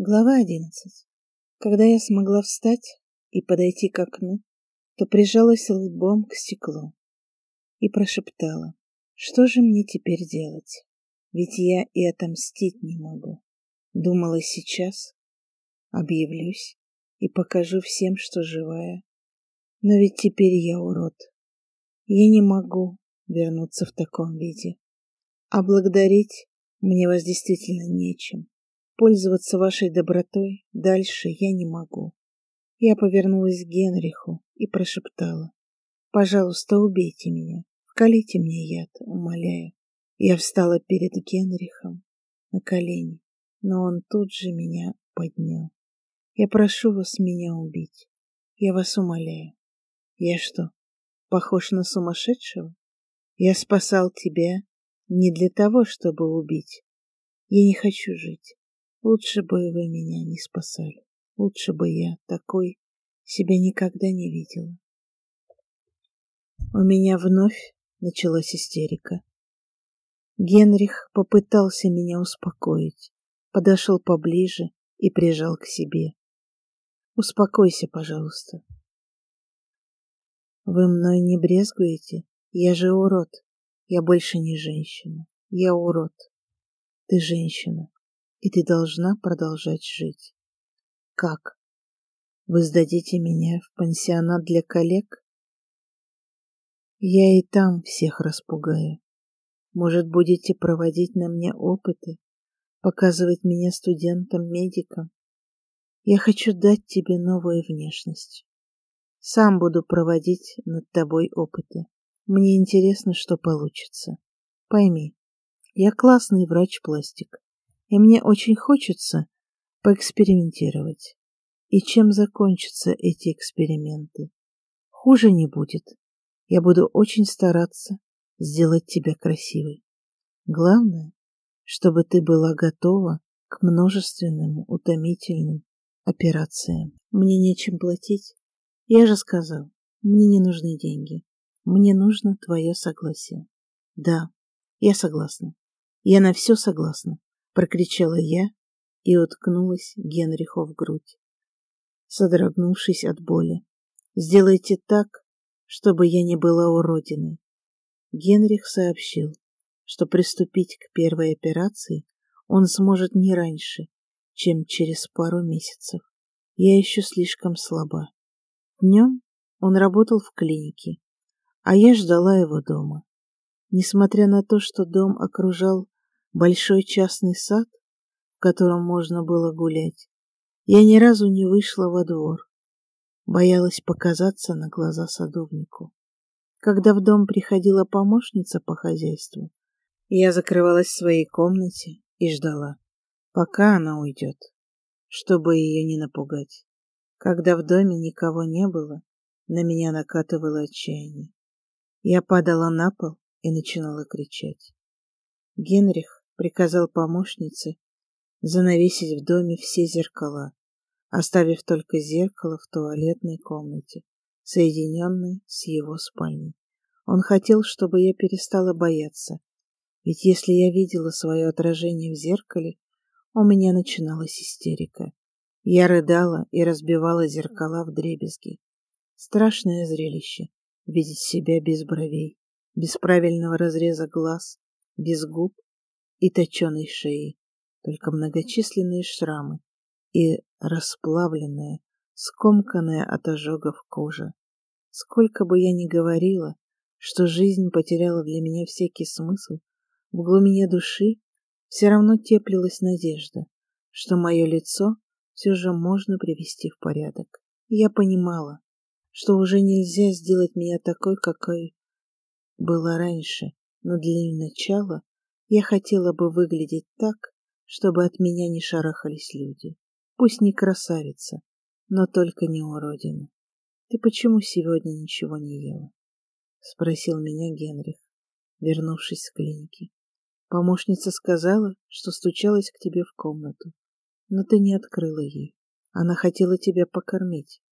Глава одиннадцать. Когда я смогла встать и подойти к окну, то прижалась лбом к стеклу и прошептала, что же мне теперь делать? Ведь я и отомстить не могу. Думала сейчас, объявлюсь и покажу всем, что живая. Но ведь теперь я урод. Я не могу вернуться в таком виде. А благодарить мне вас действительно нечем. Пользоваться вашей добротой дальше я не могу. Я повернулась к Генриху и прошептала. Пожалуйста, убейте меня. Вкалите мне яд, умоляю. Я встала перед Генрихом на колени, но он тут же меня поднял. Я прошу вас меня убить. Я вас умоляю. Я что, похож на сумасшедшего? Я спасал тебя не для того, чтобы убить. Я не хочу жить. Лучше бы вы меня не спасали. Лучше бы я такой себя никогда не видела. У меня вновь началась истерика. Генрих попытался меня успокоить, подошел поближе и прижал к себе. Успокойся, пожалуйста. Вы мной не брезгуете? Я же урод. Я больше не женщина. Я урод. Ты женщина и ты должна продолжать жить. Как? Вы сдадите меня в пансионат для коллег? Я и там всех распугаю. Может, будете проводить на мне опыты, показывать меня студентам-медикам? Я хочу дать тебе новую внешность. Сам буду проводить над тобой опыты. Мне интересно, что получится. Пойми, я классный врач-пластик и мне очень хочется поэкспериментировать. И чем закончатся эти эксперименты? Хуже не будет. Я буду очень стараться сделать тебя красивой. Главное, чтобы ты была готова к множественным утомительным операциям. Мне нечем платить. Я же сказал, мне не нужны деньги. Мне нужно твое согласие. Да, я согласна. Я на все согласна прокричала я и уткнулась Генриху в грудь, содрогнувшись от боли. Сделайте так, чтобы я не была уродиной. Генрих сообщил, что приступить к первой операции он сможет не раньше, чем через пару месяцев. Я еще слишком слаба. Днем он работал в клинике, а я ждала его дома. Несмотря на то, что дом окружал большой частный сад, в котором можно было гулять. Я ни разу не вышла во двор, боялась показаться на глаза садовнику. Когда в дом приходила помощница по хозяйству, я закрывалась в своей комнате и ждала, пока она уйдет, чтобы ее не напугать. Когда в доме никого не было, на меня накатывало отчаяние. Я падала на пол и начинала кричать. Генрих приказал помощнице занавесить в доме все зеркала, оставив только зеркало в туалетной комнате, соединенной с его спальней. Он хотел, чтобы я перестала бояться, ведь если я видела свое отражение в зеркале, у меня начиналась истерика. Я рыдала и разбивала зеркала в дребезги. Страшное зрелище — видеть себя без бровей, без правильного разреза глаз, без губ и точеной шеи, только многочисленные шрамы и расплавленная, скомканная от ожогов кожа. Сколько бы я ни говорила, что жизнь потеряла для меня всякий смысл, в глубине души все равно теплилась надежда, что мое лицо все же можно привести в порядок. я понимала, что уже нельзя сделать меня такой, какой была раньше, но для начала я хотела бы выглядеть так, чтобы от меня не шарахались люди. Пусть не красавица, но только не уродина. Ты почему сегодня ничего не ела? Спросил меня Генрих, вернувшись с клиники. Помощница сказала, что стучалась к тебе в комнату, но ты не открыла ей. Она хотела тебя покормить.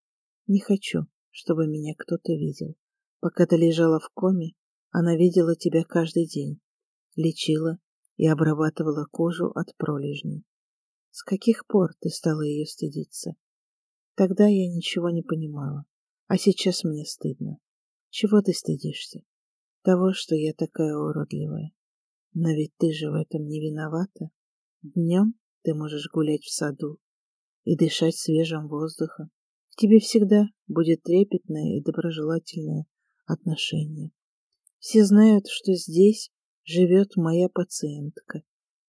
Не хочу, чтобы меня кто-то видел. Пока ты лежала в коме, она видела тебя каждый день лечила и обрабатывала кожу от пролежней. С каких пор ты стала ее стыдиться? Тогда я ничего не понимала, а сейчас мне стыдно. Чего ты стыдишься? Того, что я такая уродливая. Но ведь ты же в этом не виновата. Днем ты можешь гулять в саду и дышать свежим воздухом. К тебе всегда будет трепетное и доброжелательное отношение. Все знают, что здесь живет моя пациентка.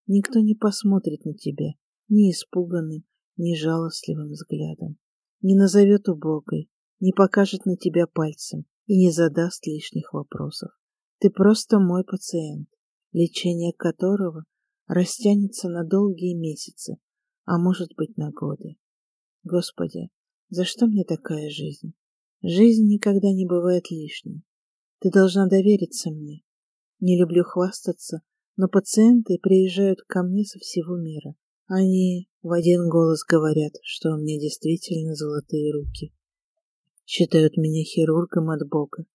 Никто не посмотрит на тебя ни испуганным, ни жалостливым взглядом, не назовет убогой, не покажет на тебя пальцем и не задаст лишних вопросов. Ты просто мой пациент, лечение которого растянется на долгие месяцы, а может быть на годы. Господи, за что мне такая жизнь? Жизнь никогда не бывает лишней. Ты должна довериться мне. Не люблю хвастаться, но пациенты приезжают ко мне со всего мира. Они в один голос говорят, что у меня действительно золотые руки. Считают меня хирургом от Бога.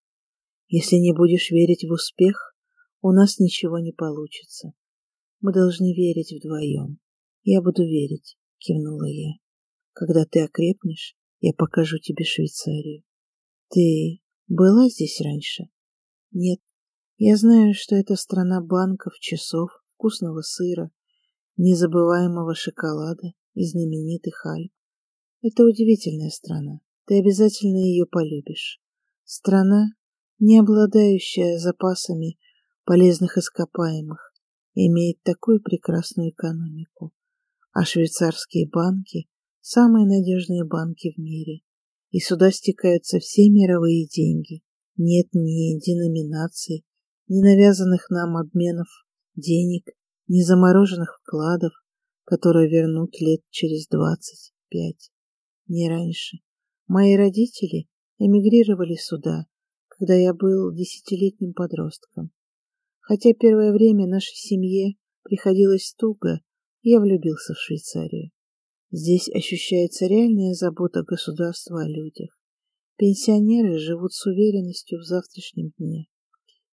Если не будешь верить в успех, у нас ничего не получится. Мы должны верить вдвоем. Я буду верить, кивнула я. Когда ты окрепнешь, я покажу тебе Швейцарию. Ты была здесь раньше? Нет. Я знаю, что это страна банков, часов, вкусного сыра, незабываемого шоколада и знаменитых Альп. Это удивительная страна. Ты обязательно ее полюбишь. Страна, не обладающая запасами полезных ископаемых, имеет такую прекрасную экономику, а швейцарские банки – самые надежные банки в мире, и сюда стекаются все мировые деньги. Нет ни деноминаций, ни навязанных нам обменов денег, ни замороженных вкладов, которые вернут лет через двадцать пять, не раньше. Мои родители эмигрировали сюда, когда я был десятилетним подростком. Хотя первое время нашей семье приходилось туго, я влюбился в Швейцарию. Здесь ощущается реальная забота государства о людях. Пенсионеры живут с уверенностью в завтрашнем дне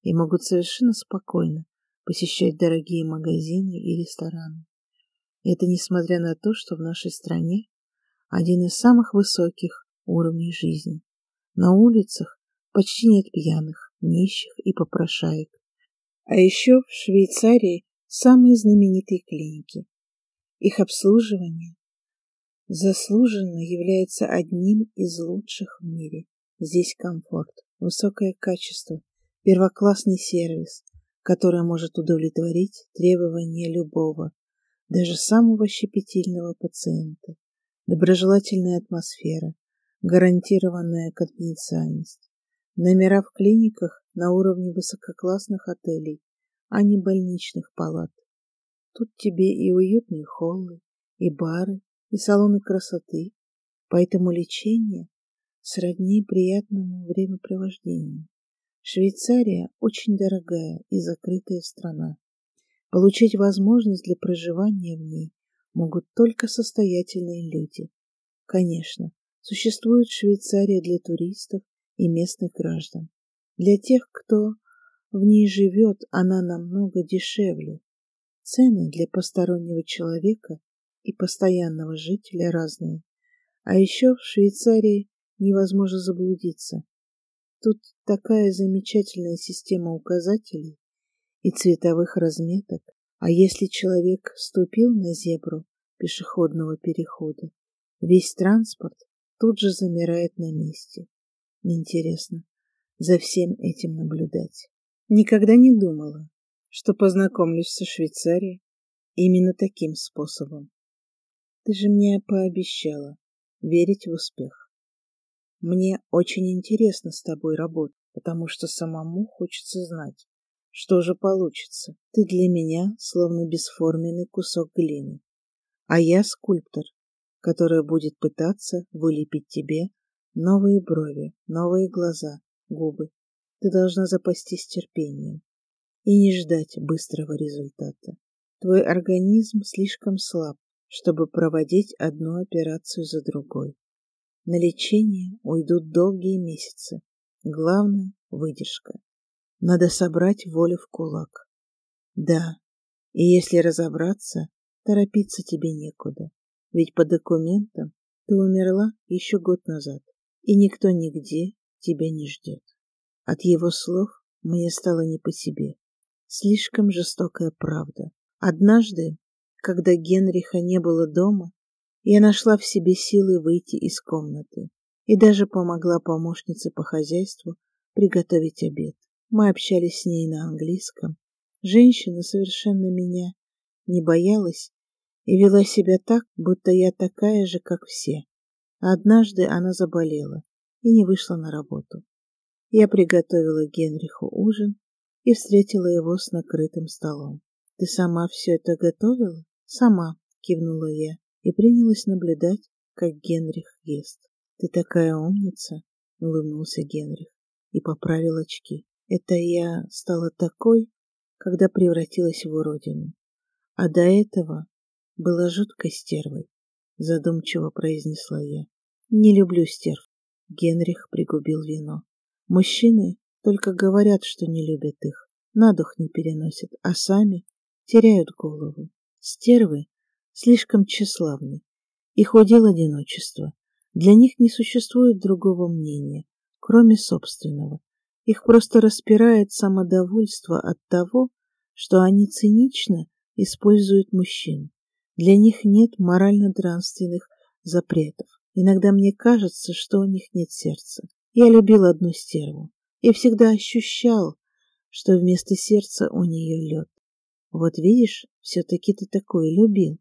и могут совершенно спокойно посещать дорогие магазины и рестораны. Это несмотря на то, что в нашей стране один из самых высоких уровней жизни. На улицах Почти нет пьяных, нищих и попрошаек. А еще в Швейцарии самые знаменитые клиники. Их обслуживание заслуженно является одним из лучших в мире. Здесь комфорт, высокое качество, первоклассный сервис, который может удовлетворить требования любого, даже самого щепетильного пациента, доброжелательная атмосфера, гарантированная конфиденциальность. Номера в клиниках на уровне высококлассных отелей, а не больничных палат. Тут тебе и уютные холлы, и бары, и салоны красоты, поэтому лечение сродни приятному времяпровождению. Швейцария очень дорогая и закрытая страна. Получить возможность для проживания в ней могут только состоятельные люди. Конечно, существует Швейцария для туристов и местных граждан. Для тех, кто в ней живет, она намного дешевле. Цены для постороннего человека и постоянного жителя разные. А еще в Швейцарии невозможно заблудиться. Тут такая замечательная система указателей и цветовых разметок. А если человек ступил на зебру пешеходного перехода, весь транспорт тут же замирает на месте. Интересно за всем этим наблюдать. Никогда не думала, что познакомлюсь со Швейцарией именно таким способом. Ты же мне пообещала верить в успех. Мне очень интересно с тобой работать, потому что самому хочется знать, что же получится. Ты для меня словно бесформенный кусок глины, а я скульптор, который будет пытаться вылепить тебе Новые брови, новые глаза, губы. Ты должна запастись терпением и не ждать быстрого результата. Твой организм слишком слаб, чтобы проводить одну операцию за другой. На лечение уйдут долгие месяцы. Главное – выдержка. Надо собрать волю в кулак. Да, и если разобраться, торопиться тебе некуда, ведь по документам ты умерла еще год назад, и никто нигде тебя не ждет. От его слов мне стало не по себе. Слишком жестокая правда. Однажды, когда Генриха не было дома, я нашла в себе силы выйти из комнаты и даже помогла помощнице по хозяйству приготовить обед. Мы общались с ней на английском. Женщина совершенно меня не боялась и вела себя так, будто я такая же, как все. однажды она заболела и не вышла на работу. Я приготовила Генриху ужин и встретила его с накрытым столом. «Ты сама все это готовила?» «Сама», — кивнула я и принялась наблюдать, как Генрих ест. «Ты такая умница!» — улыбнулся Генрих и поправил очки. «Это я стала такой, когда превратилась в уродину. А до этого была жуткой стервой», — задумчиво произнесла я. «Не люблю стерв». Генрих пригубил вино. «Мужчины только говорят, что не любят их, на дух не переносят, а сами теряют голову. Стервы слишком тщеславны. Их удел одиночество. Для них не существует другого мнения, кроме собственного. Их просто распирает самодовольство от того, что они цинично используют мужчин. Для них нет морально-нравственных запретов. Иногда мне кажется, что у них нет сердца. Я любил одну стерву и всегда ощущал, что вместо сердца у нее лед. Вот видишь, все-таки ты такое любил.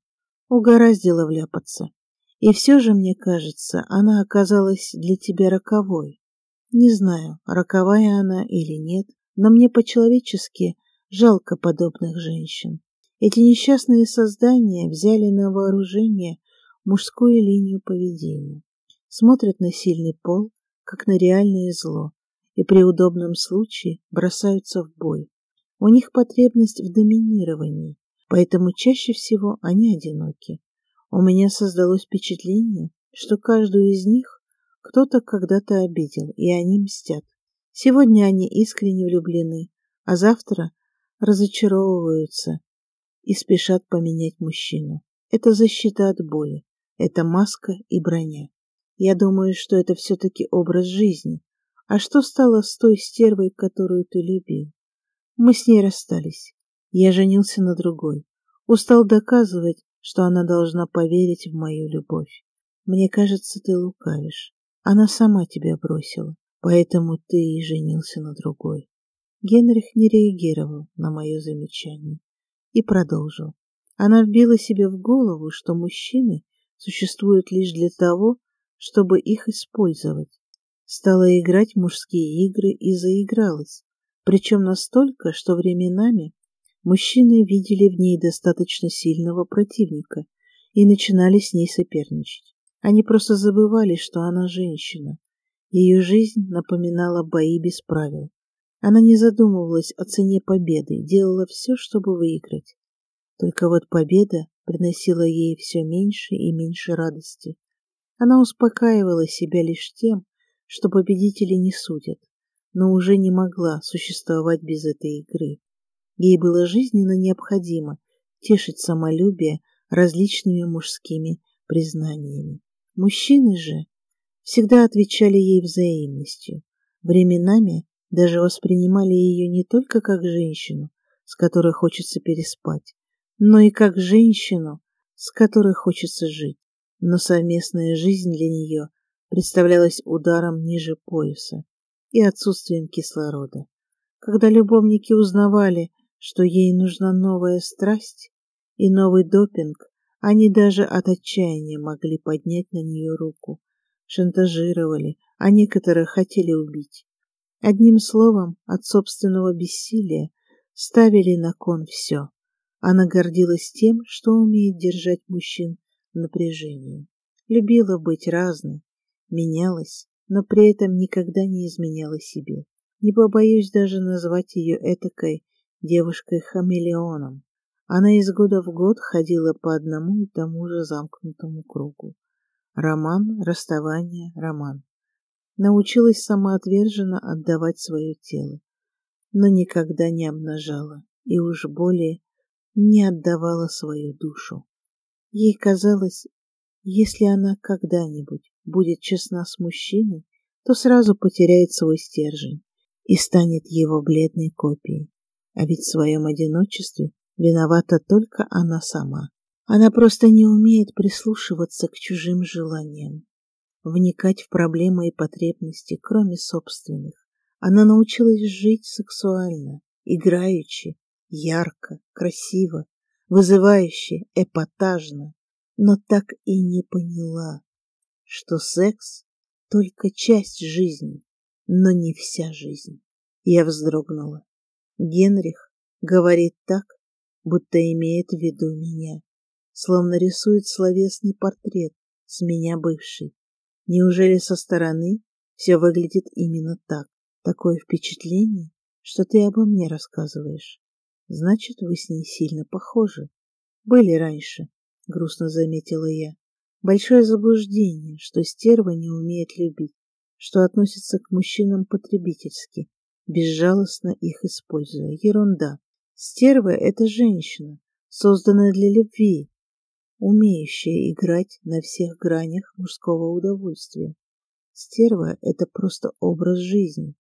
Угораздило вляпаться. И все же, мне кажется, она оказалась для тебя роковой. Не знаю, роковая она или нет, но мне по-человечески жалко подобных женщин. Эти несчастные создания взяли на вооружение мужскую линию поведения. Смотрят на сильный пол, как на реальное зло, и при удобном случае бросаются в бой. У них потребность в доминировании, поэтому чаще всего они одиноки. У меня создалось впечатление, что каждую из них кто-то когда-то обидел, и они мстят. Сегодня они искренне влюблены, а завтра разочаровываются и спешат поменять мужчину. Это защита от боли, это маска и броня. Я думаю, что это все-таки образ жизни. А что стало с той стервой, которую ты любил? Мы с ней расстались. Я женился на другой. Устал доказывать, что она должна поверить в мою любовь. Мне кажется, ты лукавишь. Она сама тебя бросила, поэтому ты и женился на другой. Генрих не реагировал на мое замечание и продолжил. Она вбила себе в голову, что мужчины существуют лишь для того, чтобы их использовать. Стала играть в мужские игры и заигралась, причем настолько, что временами Мужчины видели в ней достаточно сильного противника и начинали с ней соперничать. Они просто забывали, что она женщина. Ее жизнь напоминала бои без правил. Она не задумывалась о цене победы, делала все, чтобы выиграть. Только вот победа приносила ей все меньше и меньше радости. Она успокаивала себя лишь тем, что победители не судят, но уже не могла существовать без этой игры. Ей было жизненно необходимо тешить самолюбие различными мужскими признаниями. Мужчины же всегда отвечали ей взаимностью. Временами даже воспринимали ее не только как женщину, с которой хочется переспать, но и как женщину, с которой хочется жить. Но совместная жизнь для нее представлялась ударом ниже пояса и отсутствием кислорода. Когда любовники узнавали, что ей нужна новая страсть и новый допинг, они даже от отчаяния могли поднять на нее руку, шантажировали, а некоторые хотели убить. Одним словом, от собственного бессилия ставили на кон все. Она гордилась тем, что умеет держать мужчин в напряжении. Любила быть разной, менялась, но при этом никогда не изменяла себе. Не побоюсь даже назвать ее этакой девушкой-хамелеоном. Она из года в год ходила по одному и тому же замкнутому кругу. Роман, расставание, роман. Научилась самоотверженно отдавать свое тело, но никогда не обнажала и уж более не отдавала свою душу. Ей казалось, если она когда-нибудь будет честна с мужчиной, то сразу потеряет свой стержень и станет его бледной копией. А ведь в своем одиночестве виновата только она сама. Она просто не умеет прислушиваться к чужим желаниям, вникать в проблемы и потребности, кроме собственных. Она научилась жить сексуально, играючи, ярко, красиво, вызывающе, эпатажно, но так и не поняла, что секс — только часть жизни, но не вся жизнь. Я вздрогнула. Генрих говорит так, будто имеет в виду меня, словно рисует словесный портрет с меня бывшей. Неужели со стороны все выглядит именно так? Такое впечатление, что ты обо мне рассказываешь. Значит, вы с ней сильно похожи. Были раньше, грустно заметила я. Большое заблуждение, что стерва не умеет любить, что относится к мужчинам потребительски, безжалостно их используя. Ерунда. Стерва — это женщина, созданная для любви, умеющая играть на всех гранях мужского удовольствия. Стерва — это просто образ жизни,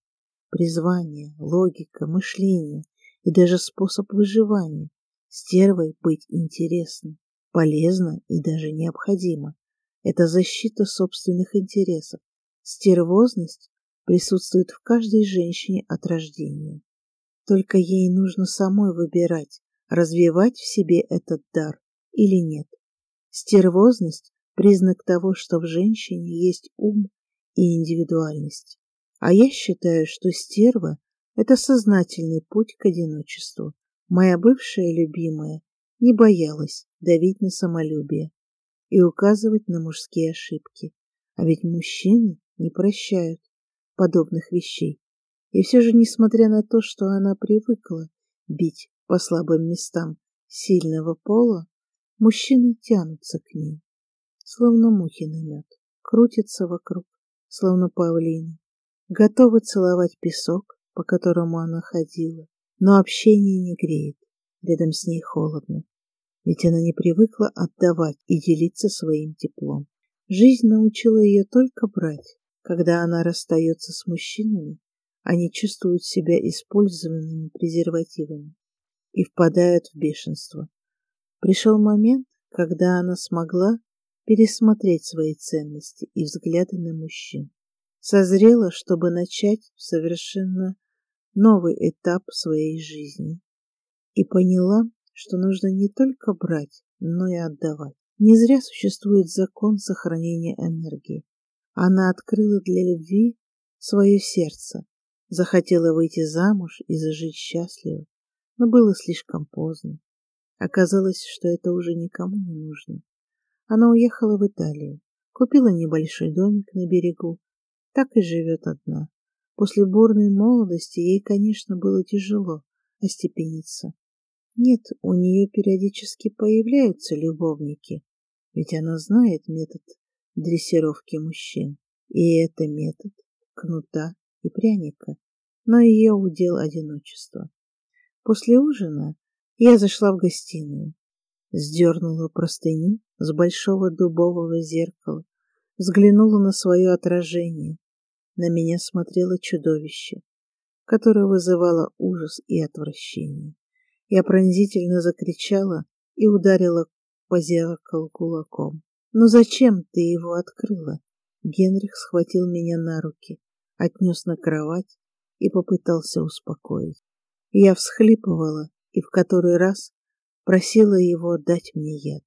призвание, логика, мышление и даже способ выживания. Стервой быть интересно, полезно и даже необходимо. Это защита собственных интересов. Стервозность присутствует в каждой женщине от рождения. Только ей нужно самой выбирать, развивать в себе этот дар или нет. Стервозность – признак того, что в женщине есть ум и индивидуальность. А я считаю, что стерва – это сознательный путь к одиночеству. Моя бывшая любимая не боялась давить на самолюбие и указывать на мужские ошибки. А ведь мужчины не прощают подобных вещей. И все же, несмотря на то, что она привыкла бить по слабым местам сильного пола, мужчины тянутся к ней, словно мухи на мед, крутятся вокруг, словно павлины, готовы целовать песок, по которому она ходила, но общение не греет, рядом с ней холодно, ведь она не привыкла отдавать и делиться своим теплом. Жизнь научила ее только брать. Когда она расстается с мужчинами, они чувствуют себя использованными презервативами и впадают в бешенство. Пришел момент, когда она смогла пересмотреть свои ценности и взгляды на мужчин созрела, чтобы начать совершенно новый этап своей жизни и поняла, что нужно не только брать, но и отдавать. Не зря существует закон сохранения энергии. Она открыла для любви свое сердце, захотела выйти замуж и зажить счастливо, но было слишком поздно. Оказалось, что это уже никому не нужно. Она уехала в Италию, купила небольшой домик на берегу так и живет одна. После бурной молодости ей, конечно, было тяжело остепениться. Нет, у нее периодически появляются любовники, ведь она знает метод дрессировки мужчин. И это метод кнута и пряника, но ее удел одиночество. После ужина я зашла в гостиную, сдернула простыню с большого дубового зеркала, взглянула на свое отражение на меня смотрело чудовище, которое вызывало ужас и отвращение. Я пронзительно закричала и ударила по зеркалу кулаком. «Ну зачем ты его открыла?» Генрих схватил меня на руки, отнес на кровать и попытался успокоить. Я всхлипывала и в который раз просила его дать мне яд.